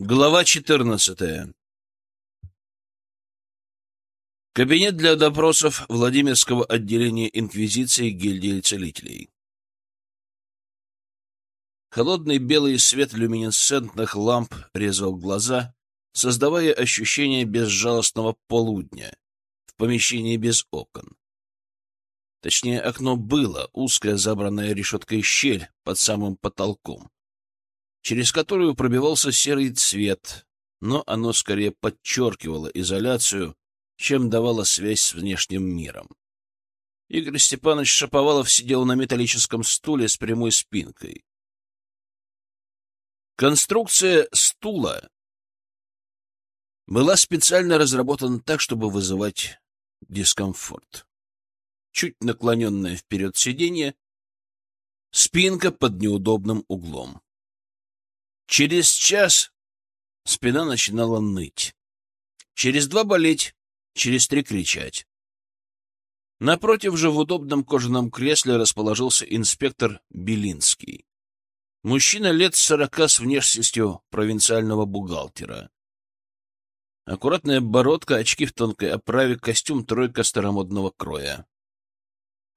Глава 14. Кабинет для допросов Владимирского отделения Инквизиции гильдии целителей. Холодный белый свет люминесцентных ламп резал глаза, создавая ощущение безжалостного полудня в помещении без окон. Точнее, окно было, узкая забранная решеткой щель под самым потолком через которую пробивался серый цвет, но оно скорее подчеркивало изоляцию, чем давало связь с внешним миром. Игорь Степанович Шаповалов сидел на металлическом стуле с прямой спинкой. Конструкция стула была специально разработана так, чтобы вызывать дискомфорт. Чуть наклоненное вперед сиденье, спинка под неудобным углом. Через час спина начинала ныть. Через два болеть, через три кричать. Напротив же в удобном кожаном кресле расположился инспектор Белинский. Мужчина лет сорока с внешностью провинциального бухгалтера. Аккуратная бородка, очки в тонкой оправе, костюм тройка старомодного кроя.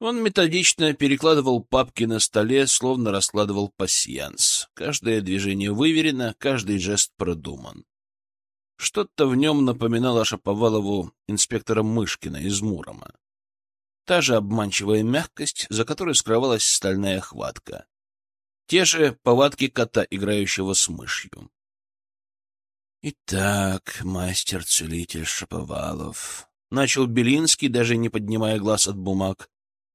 Он методично перекладывал папки на столе, словно раскладывал пасьянс. Каждое движение выверено, каждый жест продуман. Что-то в нем напоминало Шаповалову инспектора Мышкина из Мурома. Та же обманчивая мягкость, за которой скрывалась стальная хватка. Те же повадки кота, играющего с мышью. «Итак, мастер-целитель Шаповалов», — начал Белинский, даже не поднимая глаз от бумаг,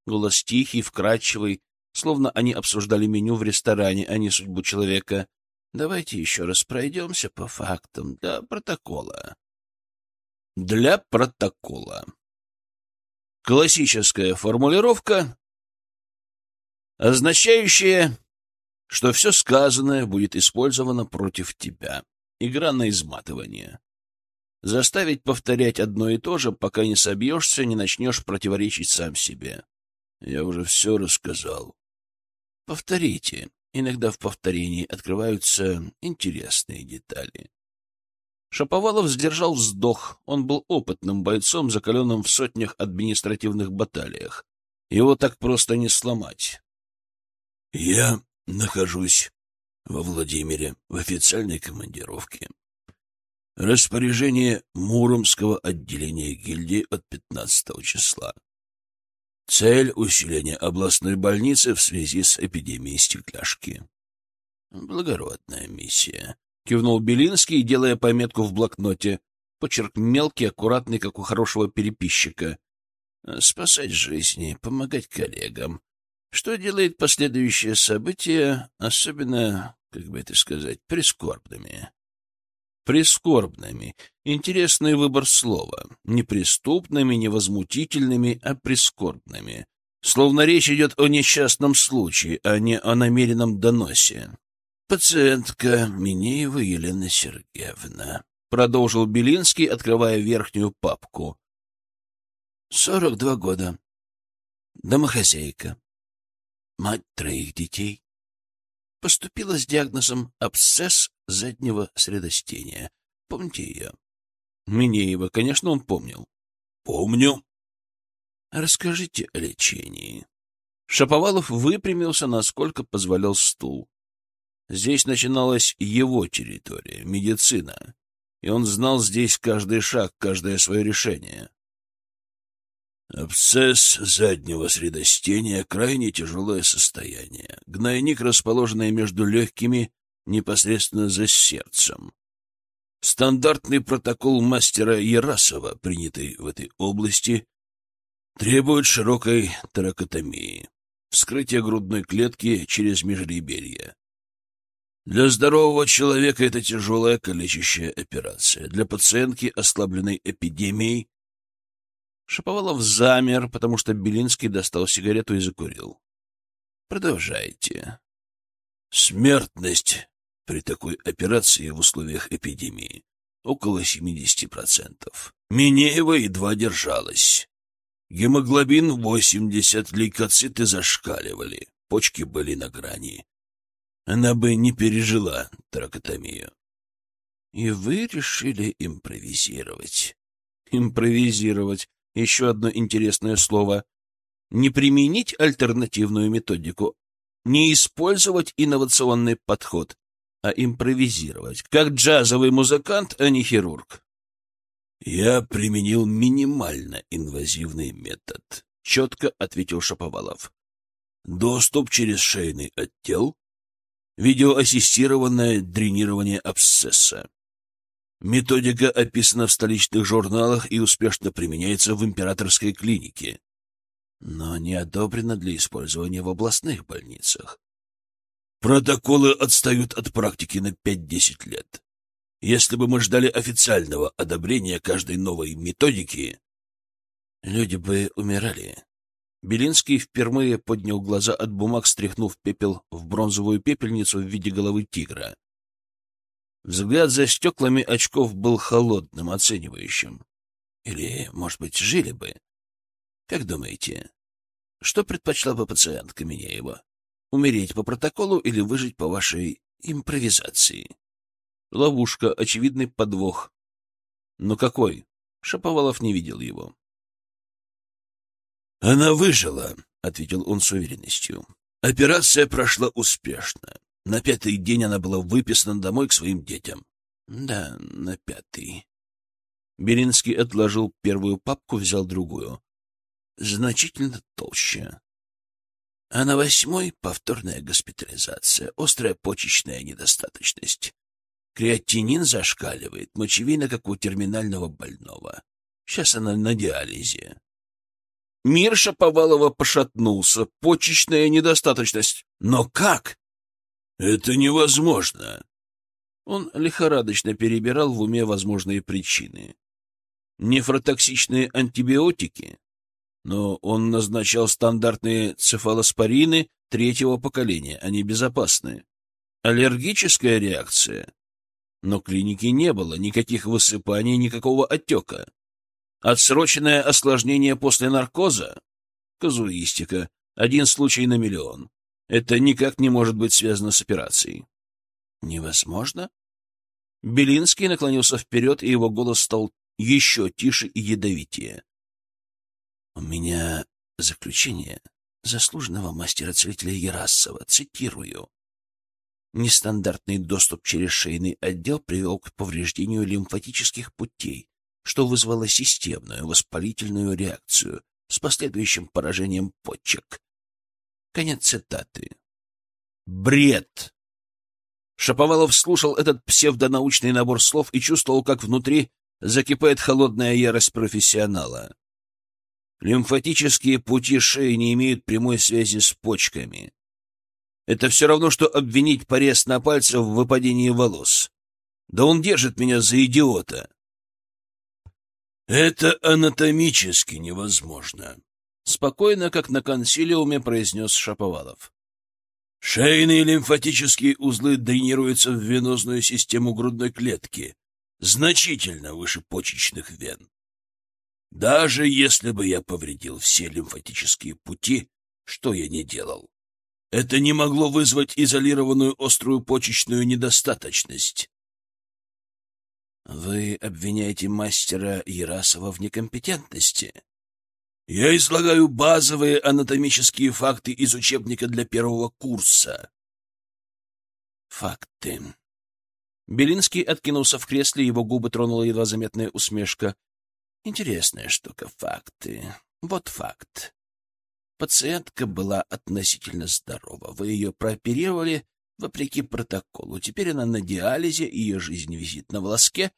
Голос тихий, вкрадчивый, словно они обсуждали меню в ресторане, а не судьбу человека. Давайте еще раз пройдемся по фактам для протокола. Для протокола. Классическая формулировка, означающая, что все сказанное будет использовано против тебя. Игра на изматывание. Заставить повторять одно и то же, пока не собьешься, не начнешь противоречить сам себе. Я уже все рассказал. Повторите. Иногда в повторении открываются интересные детали. Шаповалов сдержал вздох. Он был опытным бойцом, закаленным в сотнях административных баталиях. Его так просто не сломать. Я нахожусь во Владимире в официальной командировке. Распоряжение Муромского отделения гильдии от 15 числа. Цель — усиления областной больницы в связи с эпидемией стекляшки. Благородная миссия. Кивнул Белинский, делая пометку в блокноте. Почерк мелкий, аккуратный, как у хорошего переписчика. Спасать жизни, помогать коллегам. Что делает последующие события особенно, как бы это сказать, прискорбными? Прискорбными. Интересный выбор слова. Не преступными, не возмутительными, а прискорбными. Словно речь идет о несчастном случае, а не о намеренном доносе. «Пациентка Минеева Елена Сергеевна», — продолжил Белинский, открывая верхнюю папку. «Сорок два года. Домохозяйка. Мать троих детей. Поступила с диагнозом абсцесс заднего средостения. Помните ее? Минеева, конечно, он помнил. Помню. Расскажите о лечении. Шаповалов выпрямился, насколько позволял стул. Здесь начиналась его территория, медицина, и он знал здесь каждый шаг, каждое свое решение. Абсцесс заднего средостения — крайне тяжелое состояние. Гнойник, расположенный между легкими непосредственно за сердцем. Стандартный протокол мастера Ярасова, принятый в этой области, требует широкой таракотомии, вскрытия грудной клетки через межреберье. Для здорового человека это тяжелая калечащая операция. Для пациентки, ослабленной эпидемией, Шаповалов замер, потому что Белинский достал сигарету и закурил. «Продолжайте». «Смертность при такой операции в условиях эпидемии около 70%. Минеева едва держалась. Гемоглобин 80, лейкоциты зашкаливали, почки были на грани. Она бы не пережила тракотомию. И вы решили импровизировать. Импровизировать. Еще одно интересное слово. Не применить альтернативную методику, не использовать инновационный подход, а импровизировать, как джазовый музыкант, а не хирург. Я применил минимально инвазивный метод, четко ответил Шаповалов. Доступ через шейный отдел, видеоассистированное дренирование абсцесса. Методика описана в столичных журналах и успешно применяется в императорской клинике, но не одобрена для использования в областных больницах. Протоколы отстают от практики на 5-10 лет. Если бы мы ждали официального одобрения каждой новой методики, люди бы умирали. Белинский впервые поднял глаза от бумаг, стряхнув пепел в бронзовую пепельницу в виде головы тигра. Взгляд за стеклами очков был холодным, оценивающим. Или, может быть, жили бы? Как думаете, что предпочла бы пациентка Минеева? Умереть по протоколу или выжить по вашей импровизации? Ловушка, очевидный подвох. Но какой? Шаповалов не видел его. «Она выжила», — ответил он с уверенностью. «Операция прошла успешно. На пятый день она была выписана домой к своим детям». «Да, на пятый». Беринский отложил первую папку, взял другую. «Значительно толще. А на восьмой — повторная госпитализация, острая почечная недостаточность. Креатинин зашкаливает, мочевина, как у терминального больного. Сейчас она на диализе. Мир Шаповалова пошатнулся. Почечная недостаточность. Но как? Это невозможно. Он лихорадочно перебирал в уме возможные причины. Нефротоксичные антибиотики? Но он назначал стандартные цефалоспорины третьего поколения. Они безопасны. Аллергическая реакция? Но клиники не было, никаких высыпаний, никакого отека. Отсроченное осложнение после наркоза? Казуистика. Один случай на миллион. Это никак не может быть связано с операцией. Невозможно? Белинский наклонился вперед, и его голос стал еще тише и ядовитее. У меня заключение заслуженного мастера-целителя Ярасова. Цитирую. Нестандартный доступ через шейный отдел привел к повреждению лимфатических путей, что вызвало системную воспалительную реакцию с последующим поражением почек. Конец цитаты. Бред! Шаповалов слушал этот псевдонаучный набор слов и чувствовал, как внутри закипает холодная ярость профессионала. Лимфатические пути шеи не имеют прямой связи с почками. Это все равно, что обвинить порез на пальце в выпадении волос. Да он держит меня за идиота. Это анатомически невозможно. Спокойно, как на консилиуме, произнес Шаповалов. Шейные лимфатические узлы дренируются в венозную систему грудной клетки, значительно выше почечных вен. Даже если бы я повредил все лимфатические пути, что я не делал, это не могло вызвать изолированную острую почечную недостаточность. Вы обвиняете мастера Ярасова в некомпетентности? Я излагаю базовые анатомические факты из учебника для первого курса. Факты. Белинский откинулся в кресле, его губы тронула едва заметная усмешка. Интересная штука, факты. Вот факт. Пациентка была относительно здорова. Вы ее прооперировали вопреки протоколу. Теперь она на диализе, ее жизнь висит на волоске,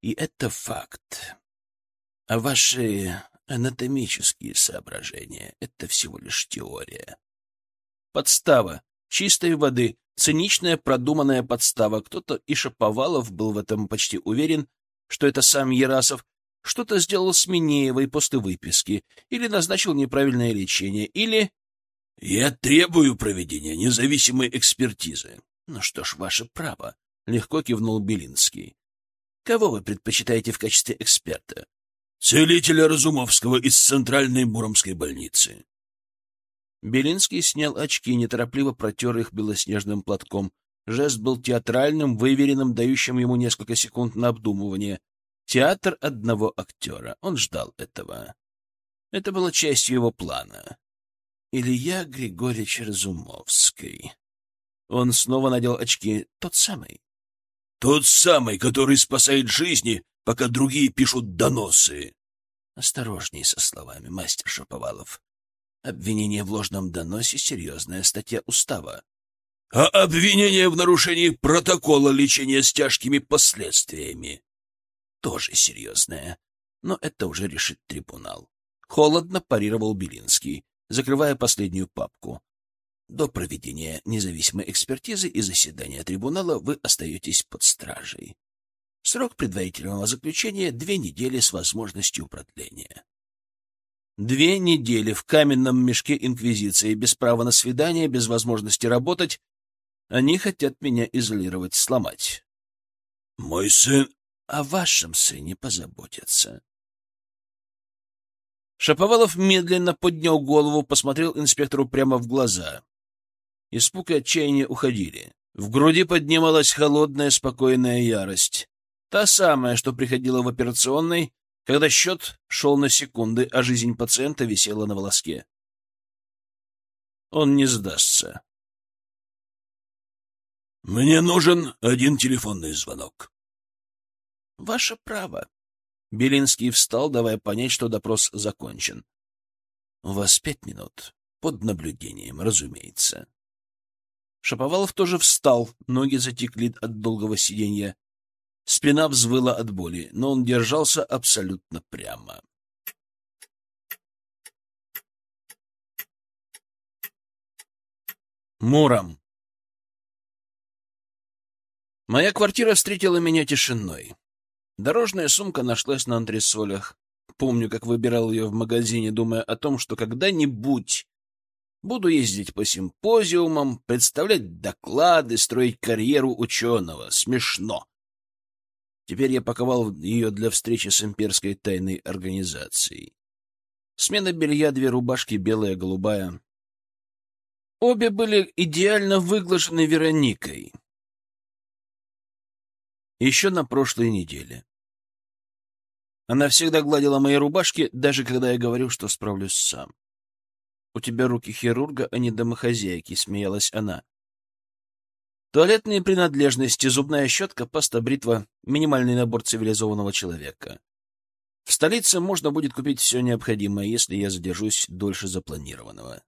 и это факт. А ваши анатомические соображения — это всего лишь теория. Подстава. Чистой воды. Циничная продуманная подстава. Кто-то, и Шаповалов был в этом почти уверен, что это сам Ярасов, что-то сделал с Минеевой после выписки, или назначил неправильное лечение, или... Я требую проведения независимой экспертизы. Ну что ж, ваше право, — легко кивнул Белинский. Кого вы предпочитаете в качестве эксперта? Целителя Разумовского из Центральной Муромской больницы. Белинский снял очки, неторопливо протер их белоснежным платком. Жест был театральным, выверенным, дающим ему несколько секунд на обдумывание. Театр одного актера. Он ждал этого. Это было частью его плана. Илья Григорьевич Разумовский. Он снова надел очки. Тот самый. Тот самый, который спасает жизни, пока другие пишут доносы. Осторожней со словами, мастер Шаповалов. Обвинение в ложном доносе — серьезная статья устава. А обвинение в нарушении протокола лечения с тяжкими последствиями — тоже серьезное. Но это уже решит трибунал. Холодно парировал Белинский, закрывая последнюю папку. До проведения независимой экспертизы и заседания трибунала вы остаетесь под стражей. Срок предварительного заключения — две недели с возможностью продления. Две недели в каменном мешке Инквизиции, без права на свидание, без возможности работать. Они хотят меня изолировать, сломать. Мой сын... О вашем сыне позаботятся. Шаповалов медленно поднял голову, посмотрел инспектору прямо в глаза. Испуг и отчаяние уходили. В груди поднималась холодная, спокойная ярость. Та самая, что приходила в операционной, когда счет шел на секунды, а жизнь пациента висела на волоске. Он не сдастся. «Мне нужен один телефонный звонок». «Ваше право». Белинский встал, давая понять, что допрос закончен. «У вас пять минут. Под наблюдением, разумеется». Шаповалов тоже встал, ноги затекли от долгого сиденья. Спина взвыла от боли, но он держался абсолютно прямо. Муром. Моя квартира встретила меня тишиной. Дорожная сумка нашлась на антресолях. Помню, как выбирал ее в магазине, думая о том, что когда-нибудь буду ездить по симпозиумам, представлять доклады, строить карьеру ученого. Смешно. Теперь я паковал ее для встречи с имперской тайной организацией. Смена белья, две рубашки, белая, голубая. Обе были идеально выглажены Вероникой. Еще на прошлой неделе. Она всегда гладила мои рубашки, даже когда я говорю, что справлюсь сам. — У тебя руки хирурга, а не домохозяйки, — смеялась она. Туалетные принадлежности, зубная щетка, паста, бритва — минимальный набор цивилизованного человека. В столице можно будет купить все необходимое, если я задержусь дольше запланированного.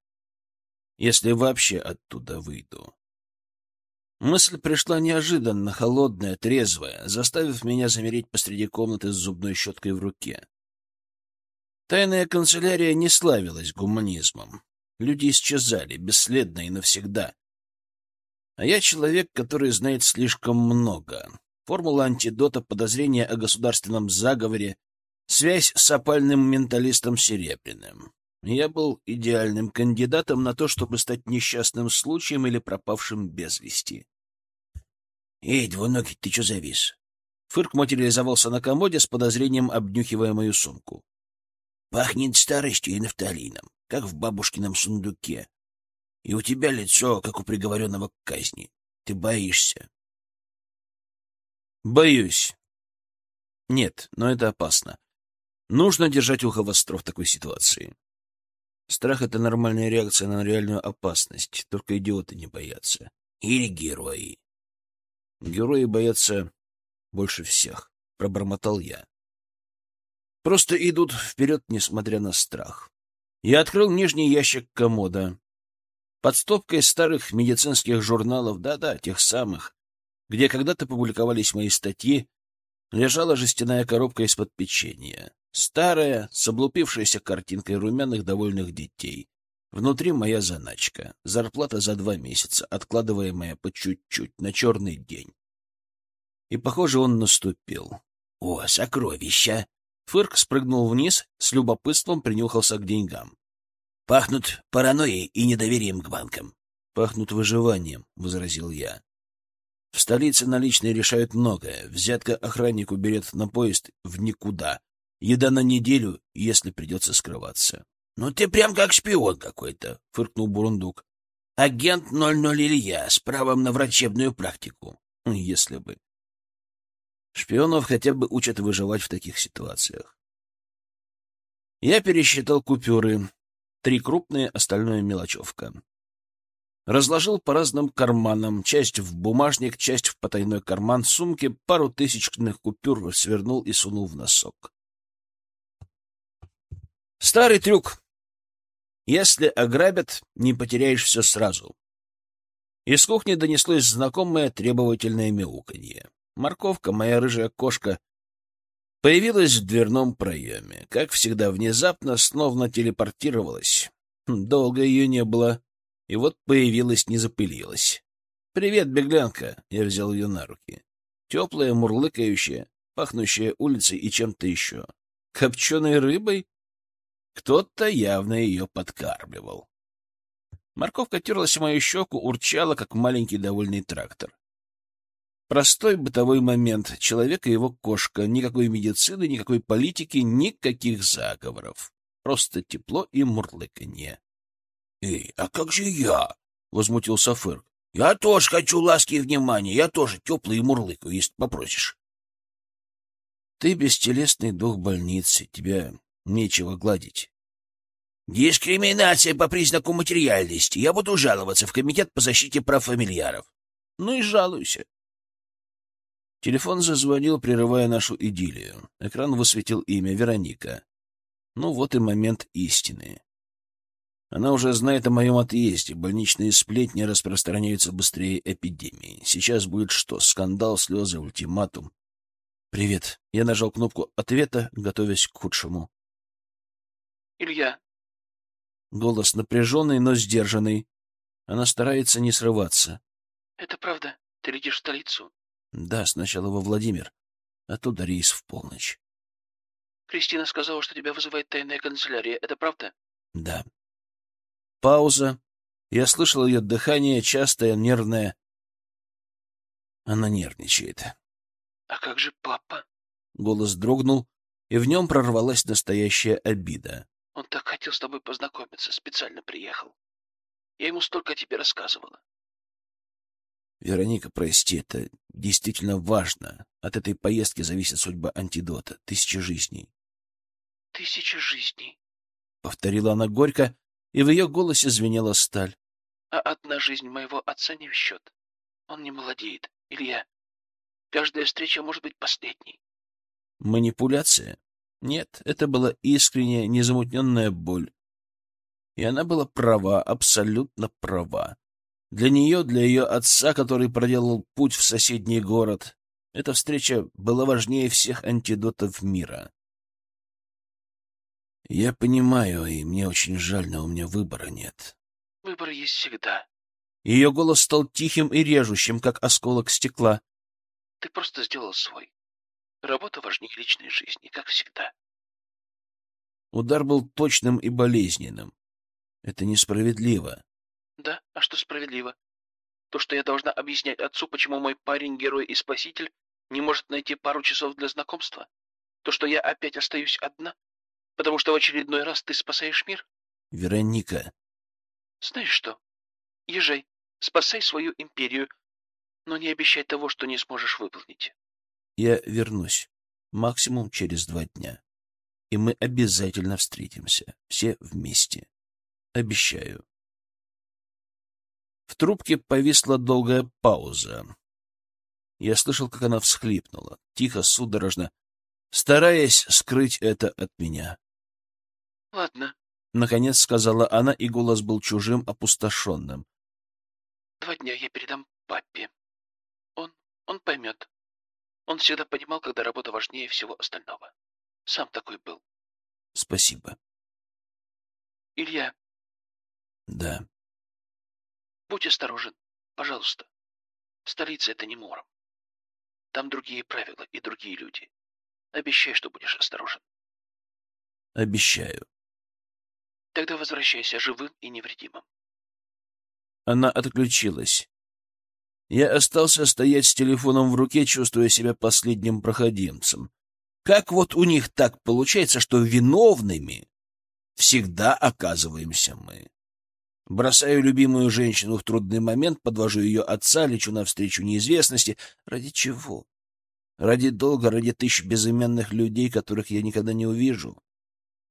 Если вообще оттуда выйду. Мысль пришла неожиданно, холодная, трезвая, заставив меня замереть посреди комнаты с зубной щеткой в руке. Тайная канцелярия не славилась гуманизмом. Люди исчезали, бесследно и навсегда. А я человек, который знает слишком много. Формула антидота, подозрения о государственном заговоре, связь с опальным менталистом Серебряным. Я был идеальным кандидатом на то, чтобы стать несчастным случаем или пропавшим без вести. — Эй, двуногий, ты что завис? Фырк материализовался на комоде с подозрением, обнюхивая мою сумку. — Пахнет старостью и нафталином, как в бабушкином сундуке. И у тебя лицо, как у приговоренного к казни. Ты боишься. Боюсь. Нет, но это опасно. Нужно держать ухо востро в такой ситуации. Страх — это нормальная реакция на реальную опасность. Только идиоты не боятся. Или герои. Герои боятся больше всех, — пробормотал я. Просто идут вперед, несмотря на страх. Я открыл нижний ящик комода. Под стопкой старых медицинских журналов, да-да, тех самых, где когда-то публиковались мои статьи, лежала жестяная коробка из-под печенья. Старая, с облупившейся картинкой румяных довольных детей. Внутри моя заначка. Зарплата за два месяца, откладываемая по чуть-чуть на черный день. И, похоже, он наступил. «О, сокровища!» Фырк спрыгнул вниз, с любопытством принюхался к деньгам. Пахнут паранойей и недоверием к банкам. Пахнут выживанием, — возразил я. В столице наличные решают многое. Взятка охраннику берет на поезд в никуда. Еда на неделю, если придется скрываться. — Ну ты прям как шпион какой-то, — фыркнул Бурундук. Агент 00 Илья с правом на врачебную практику. Если бы. Шпионов хотя бы учат выживать в таких ситуациях. Я пересчитал купюры. Три крупные, остальное мелочевка. Разложил по разным карманам, часть в бумажник, часть в потайной карман сумки, пару тысячных купюр свернул и сунул в носок. Старый трюк. Если ограбят, не потеряешь все сразу. Из кухни донеслось знакомое требовательное мяуканье. Морковка, моя рыжая кошка, появилась в дверном проеме. Как всегда, внезапно, словно телепортировалась. Долго ее не было и вот появилась, не запылилась. «Привет, беглянка!» — я взял ее на руки. Теплая, мурлыкающая, пахнущая улицей и чем-то еще. Копченой рыбой? Кто-то явно ее подкармливал. Морковка терлась в мою щеку, урчала, как маленький довольный трактор. Простой бытовой момент. Человек и его кошка. Никакой медицины, никакой политики, никаких заговоров. Просто тепло и мурлыканье. «Эй, а как же я?» — возмутился Фырк. «Я тоже хочу ласки и внимания. Я тоже теплый и мурлыкаю, если попросишь». «Ты бестелесный дух больницы. Тебя нечего гладить». «Дискриминация по признаку материальности. Я буду жаловаться в Комитет по защите прав фамильяров». «Ну и жалуйся». Телефон зазвонил, прерывая нашу идиллию. Экран высветил имя Вероника. Ну вот и момент истины. Она уже знает о моем отъезде. Больничные сплетни распространяются быстрее эпидемии. Сейчас будет что? Скандал, слезы, ультиматум. «Привет». Я нажал кнопку ответа, готовясь к худшему. «Илья». Голос напряженный, но сдержанный. Она старается не срываться. «Это правда? Ты летишь в столицу?» «Да, сначала во Владимир. Оттуда рейс в полночь». «Кристина сказала, что тебя вызывает тайная канцелярия. Это правда?» «Да». Пауза. Я слышал ее дыхание, частое, нервное. Она нервничает. — А как же папа? Голос дрогнул, и в нем прорвалась настоящая обида. — Он так хотел с тобой познакомиться, специально приехал. Я ему столько о тебе рассказывала. Вероника, прости, это действительно важно. От этой поездки зависит судьба антидота. Тысячи жизней. — Тысячи жизней, — повторила она горько, и в ее голосе звенела сталь. — А одна жизнь моего отца не в счет. Он не молодеет, Илья. Каждая встреча может быть последней. Манипуляция? Нет, это была искренняя, незамутненная боль. И она была права, абсолютно права. Для нее, для ее отца, который проделал путь в соседний город, эта встреча была важнее всех антидотов мира. Я понимаю, и мне очень жаль, но у меня выбора нет. Выбор есть всегда. Ее голос стал тихим и режущим, как осколок стекла. Ты просто сделал свой. Работа важнее личной жизни, как всегда. Удар был точным и болезненным. Это несправедливо. Да, а что справедливо? То, что я должна объяснять отцу, почему мой парень, герой и спаситель, не может найти пару часов для знакомства? То, что я опять остаюсь одна? Потому что в очередной раз ты спасаешь мир? Вероника. Знаешь что? Езжай, спасай свою империю, но не обещай того, что не сможешь выполнить. Я вернусь. Максимум через два дня. И мы обязательно встретимся. Все вместе. Обещаю. В трубке повисла долгая пауза. Я слышал, как она всхлипнула, тихо, судорожно, стараясь скрыть это от меня. Ладно. Наконец сказала она, и голос был чужим, опустошенным. Два дня я передам папе. Он... он поймет. Он всегда понимал, когда работа важнее всего остального. Сам такой был. Спасибо. Илья. Да. Будь осторожен, пожалуйста. Столица — это не Муром. Там другие правила и другие люди. Обещай, что будешь осторожен. Обещаю. Тогда возвращайся живым и невредимым. Она отключилась. Я остался стоять с телефоном в руке, чувствуя себя последним проходимцем. Как вот у них так получается, что виновными всегда оказываемся мы? Бросаю любимую женщину в трудный момент, подвожу ее отца, лечу навстречу неизвестности. Ради чего? Ради долга, ради тысяч безымянных людей, которых я никогда не увижу?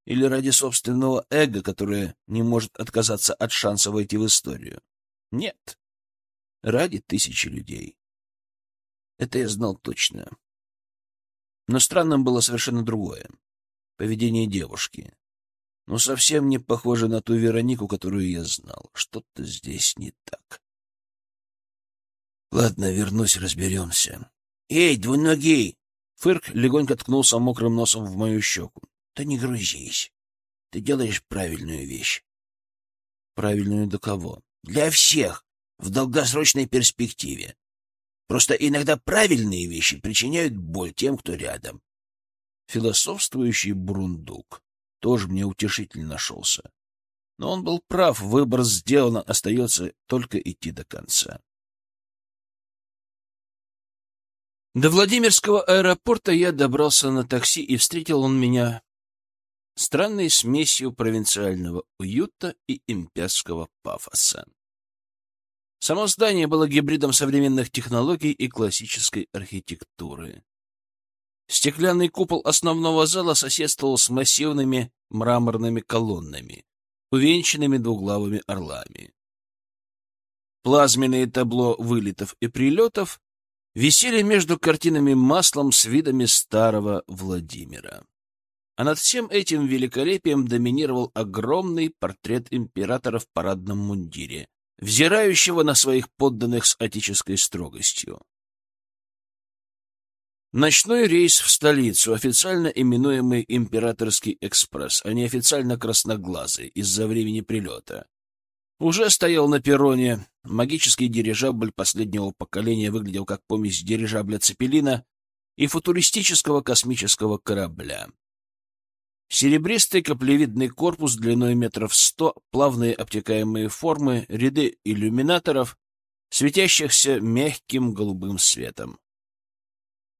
Или ради собственного эго, которое не может отказаться от шанса войти в историю? Нет. Ради тысячи людей. Это я знал точно. Но странным было совершенно другое. Поведение девушки. Ну, совсем не похоже на ту Веронику, которую я знал. Что-то здесь не так. Ладно, вернусь, разберемся. Эй, двуногий! Фырк легонько ткнулся мокрым носом в мою щеку. Да не грузись. Ты делаешь правильную вещь. Правильную до кого? Для всех. В долгосрочной перспективе. Просто иногда правильные вещи причиняют боль тем, кто рядом. Философствующий бурундук тоже мне утешительно нашелся. Но он был прав, выбор сделан, остается только идти до конца. До Владимирского аэропорта я добрался на такси, и встретил он меня странной смесью провинциального уюта и имперского пафоса. Само здание было гибридом современных технологий и классической архитектуры. Стеклянный купол основного зала соседствовал с массивными мраморными колоннами, увенчанными двуглавыми орлами. Плазменные табло вылетов и прилетов висели между картинами маслом с видами старого Владимира. А над всем этим великолепием доминировал огромный портрет императора в парадном мундире, взирающего на своих подданных с отеческой строгостью. Ночной рейс в столицу, официально именуемый «Императорский экспресс», а неофициально «Красноглазый» из-за времени прилета, уже стоял на перроне. Магический дирижабль последнего поколения выглядел как помесь дирижабля Цепелина и футуристического космического корабля. Серебристый каплевидный корпус длиной метров сто, плавные обтекаемые формы, ряды иллюминаторов, светящихся мягким голубым светом.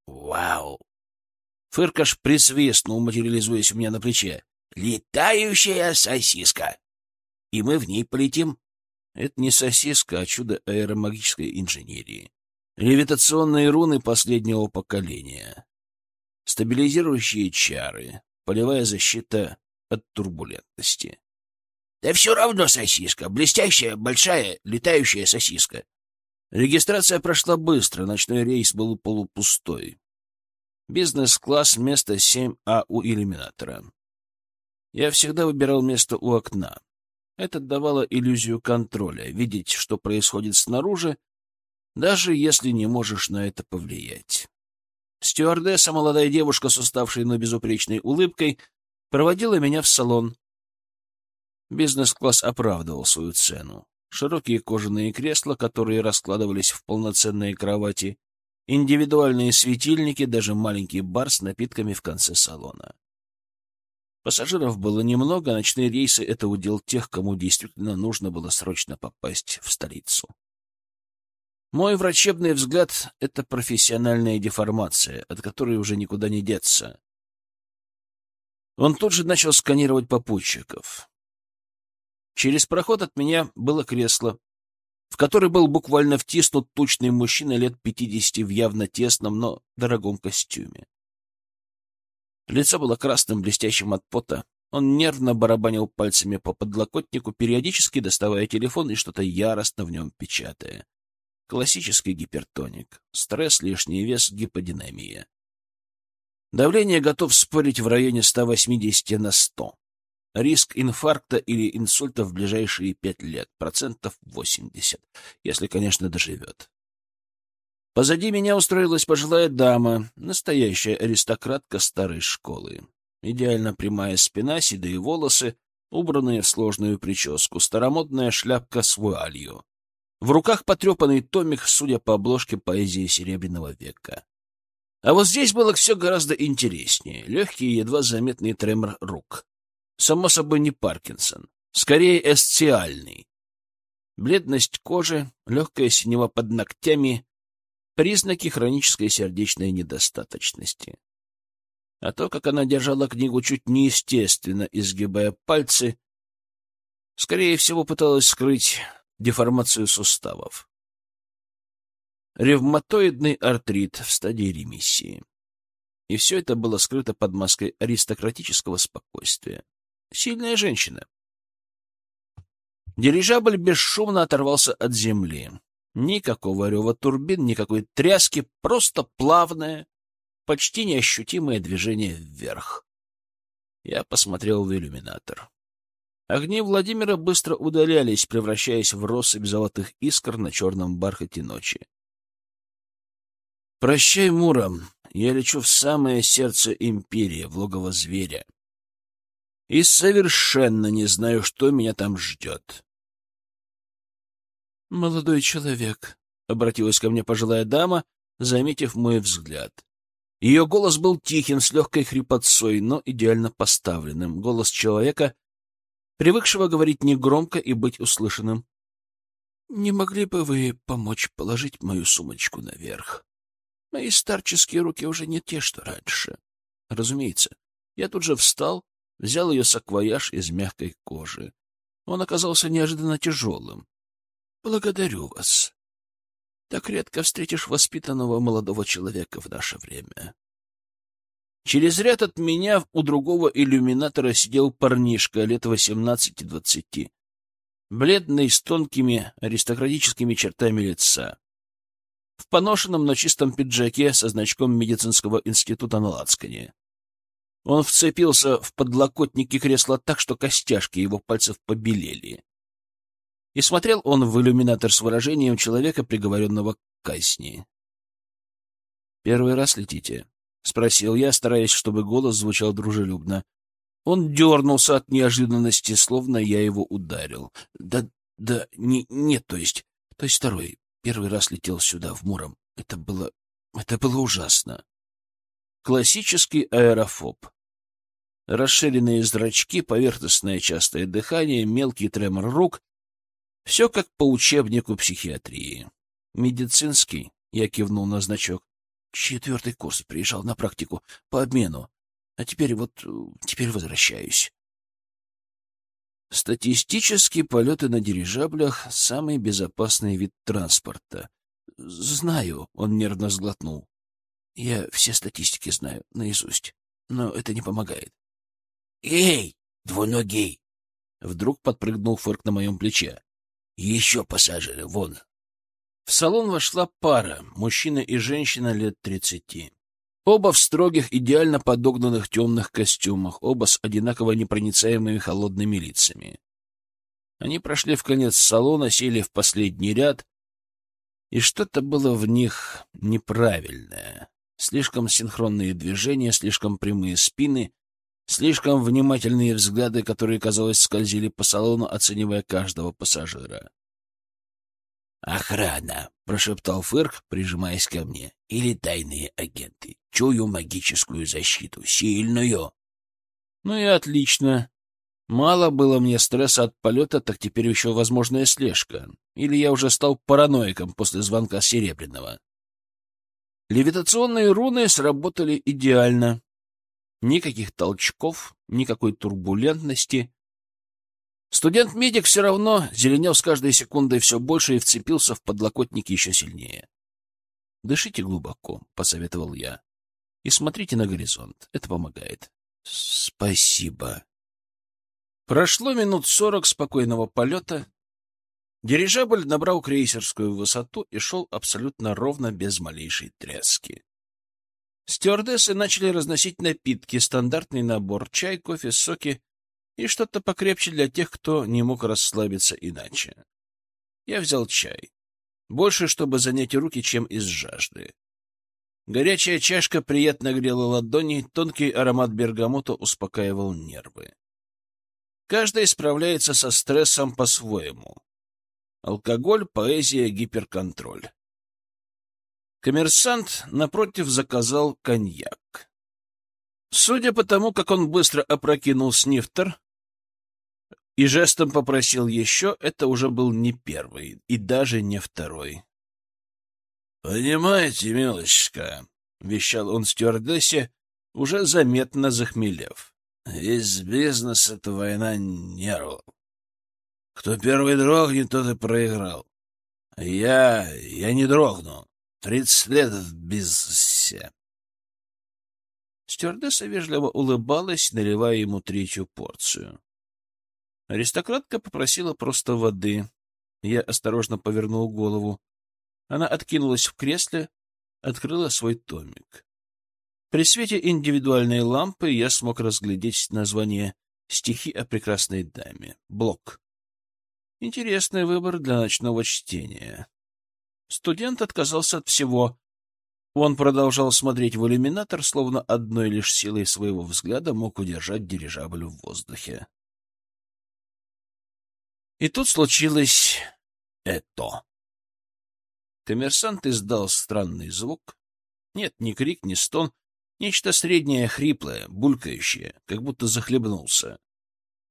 «Вау!» Фыркаш присвистнул, материализуясь у меня на плече. «Летающая сосиска! И мы в ней полетим!» Это не сосиска, а чудо аэромагической инженерии. Левитационные руны последнего поколения. Стабилизирующие чары, полевая защита от турбулентности. Да все равно сосиска. Блестящая, большая, летающая сосиска. Регистрация прошла быстро, ночной рейс был полупустой. Бизнес-класс, место 7А у иллюминатора. Я всегда выбирал место у окна. Это давало иллюзию контроля, видеть, что происходит снаружи, даже если не можешь на это повлиять. Стюардесса, молодая девушка с уставшей, но безупречной улыбкой, проводила меня в салон. Бизнес-класс оправдывал свою цену. Широкие кожаные кресла, которые раскладывались в полноценные кровати, индивидуальные светильники, даже маленький бар с напитками в конце салона. Пассажиров было немного, ночные рейсы — это удел тех, кому действительно нужно было срочно попасть в столицу. Мой врачебный взгляд — это профессиональная деформация, от которой уже никуда не деться. Он тут же начал сканировать попутчиков. Через проход от меня было кресло, в которое был буквально втиснут тучный мужчина лет пятидесяти в явно тесном, но дорогом костюме. Лицо было красным, блестящим от пота. Он нервно барабанил пальцами по подлокотнику, периодически доставая телефон и что-то яростно в нем печатая. Классический гипертоник. Стресс, лишний вес, гиподинамия. Давление готов спорить в районе 180 на 100. Риск инфаркта или инсульта в ближайшие пять лет, процентов 80, если, конечно, доживет. Позади меня устроилась пожилая дама, настоящая аристократка старой школы. Идеально прямая спина, седые волосы, убранные в сложную прическу, старомодная шляпка с вуалью. В руках потрепанный томик, судя по обложке поэзии Серебряного века. А вот здесь было все гораздо интереснее. Легкий, едва заметный тремор рук. Само собой, не Паркинсон. Скорее, эсциальный. Бледность кожи, легкая синева под ногтями — признаки хронической сердечной недостаточности. А то, как она держала книгу чуть неестественно, изгибая пальцы, Скорее всего, пыталась скрыть деформацию суставов. Ревматоидный артрит в стадии ремиссии. И все это было скрыто под маской аристократического спокойствия. Сильная женщина. Дирижабль бесшумно оторвался от земли. Никакого рева турбин, никакой тряски, просто плавное, почти неощутимое движение вверх. Я посмотрел в иллюминатор. Огни Владимира быстро удалялись, превращаясь в россыпь золотых искр на черном бархате ночи. «Прощай, Муром, я лечу в самое сердце империи, в логово зверя. И совершенно не знаю, что меня там ждет». «Молодой человек», — обратилась ко мне пожилая дама, заметив мой взгляд. Ее голос был тихим, с легкой хрипотцой, но идеально поставленным. Голос человека, привыкшего говорить негромко и быть услышанным. «Не могли бы вы помочь положить мою сумочку наверх? Мои старческие руки уже не те, что раньше». Разумеется, я тут же встал, взял ее саквояж из мягкой кожи. Он оказался неожиданно тяжелым. «Благодарю вас. Так редко встретишь воспитанного молодого человека в наше время. Через ряд от меня у другого иллюминатора сидел парнишка лет восемнадцати-двадцати, бледный, с тонкими аристократическими чертами лица, в поношенном, но чистом пиджаке со значком медицинского института на лацкане. Он вцепился в подлокотники кресла так, что костяшки его пальцев побелели. И смотрел он в иллюминатор с выражением человека, приговоренного к казни. «Первый раз летите?» — спросил я, стараясь, чтобы голос звучал дружелюбно. Он дернулся от неожиданности, словно я его ударил. «Да, да, не, нет, то есть... То есть второй. Первый раз летел сюда, в Муром. Это было... Это было ужасно. Классический аэрофоб. Расширенные зрачки, поверхностное частое дыхание, мелкий тремор рук все как по учебнику психиатрии. Медицинский, я кивнул на значок. Четвертый курс приезжал на практику по обмену. А теперь вот, теперь возвращаюсь. Статистически полеты на дирижаблях — самый безопасный вид транспорта. Знаю, он нервно сглотнул. Я все статистики знаю наизусть, но это не помогает. «Эй, двуногий!» Вдруг подпрыгнул Фырк на моем плече. Еще пассажиры, вон. В салон вошла пара, мужчина и женщина лет тридцати. Оба в строгих, идеально подогнанных темных костюмах, оба с одинаково непроницаемыми холодными лицами. Они прошли в конец салона, сели в последний ряд, и что-то было в них неправильное. Слишком синхронные движения, слишком прямые спины, Слишком внимательные взгляды, которые, казалось, скользили по салону, оценивая каждого пассажира. «Охрана!» — прошептал Фырк, прижимаясь ко мне. «Или тайные агенты. Чую магическую защиту. Сильную!» «Ну и отлично. Мало было мне стресса от полета, так теперь еще возможная слежка. Или я уже стал параноиком после звонка Серебряного?» Левитационные руны сработали идеально. Никаких толчков, никакой турбулентности. Студент-медик все равно зеленел с каждой секундой все больше и вцепился в подлокотники еще сильнее. «Дышите глубоко», — посоветовал я. «И смотрите на горизонт. Это помогает». «Спасибо». Прошло минут сорок спокойного полета. Дирижабль набрал крейсерскую высоту и шел абсолютно ровно, без малейшей тряски. Стюардессы начали разносить напитки, стандартный набор, чай, кофе, соки и что-то покрепче для тех, кто не мог расслабиться иначе. Я взял чай. Больше, чтобы занять руки, чем из жажды. Горячая чашка приятно грела ладони, тонкий аромат бергамота успокаивал нервы. Каждый справляется со стрессом по-своему. Алкоголь, поэзия, гиперконтроль. Коммерсант, напротив, заказал коньяк. Судя по тому, как он быстро опрокинул снифтер и жестом попросил еще, это уже был не первый и даже не второй. — Понимаете, милочка, — вещал он стюардессе, уже заметно захмелев, — весь бизнес — это война нервов. Кто первый дрогнет, тот и проиграл. Я... я не дрогну. Тридцать лет без все. Стюардесса вежливо улыбалась, наливая ему третью порцию. Аристократка попросила просто воды. Я осторожно повернул голову. Она откинулась в кресле, открыла свой томик. При свете индивидуальной лампы я смог разглядеть название «Стихи о прекрасной даме». Блок. Интересный выбор для ночного чтения. Студент отказался от всего. Он продолжал смотреть в иллюминатор, словно одной лишь силой своего взгляда мог удержать дирижабль в воздухе. И тут случилось это. Коммерсант издал странный звук. Нет, ни крик, ни стон. Нечто среднее, хриплое, булькающее, как будто захлебнулся.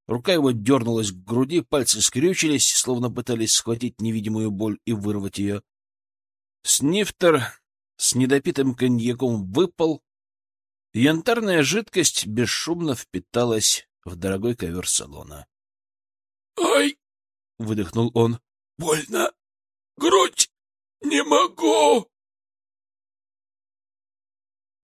Рука его дернулась к груди, пальцы скрючились, словно пытались схватить невидимую боль и вырвать ее. Снифтер с недопитым коньяком выпал. Янтарная жидкость бесшумно впиталась в дорогой ковер салона. «Ай!» — выдохнул он. «Больно! Грудь! Не могу!»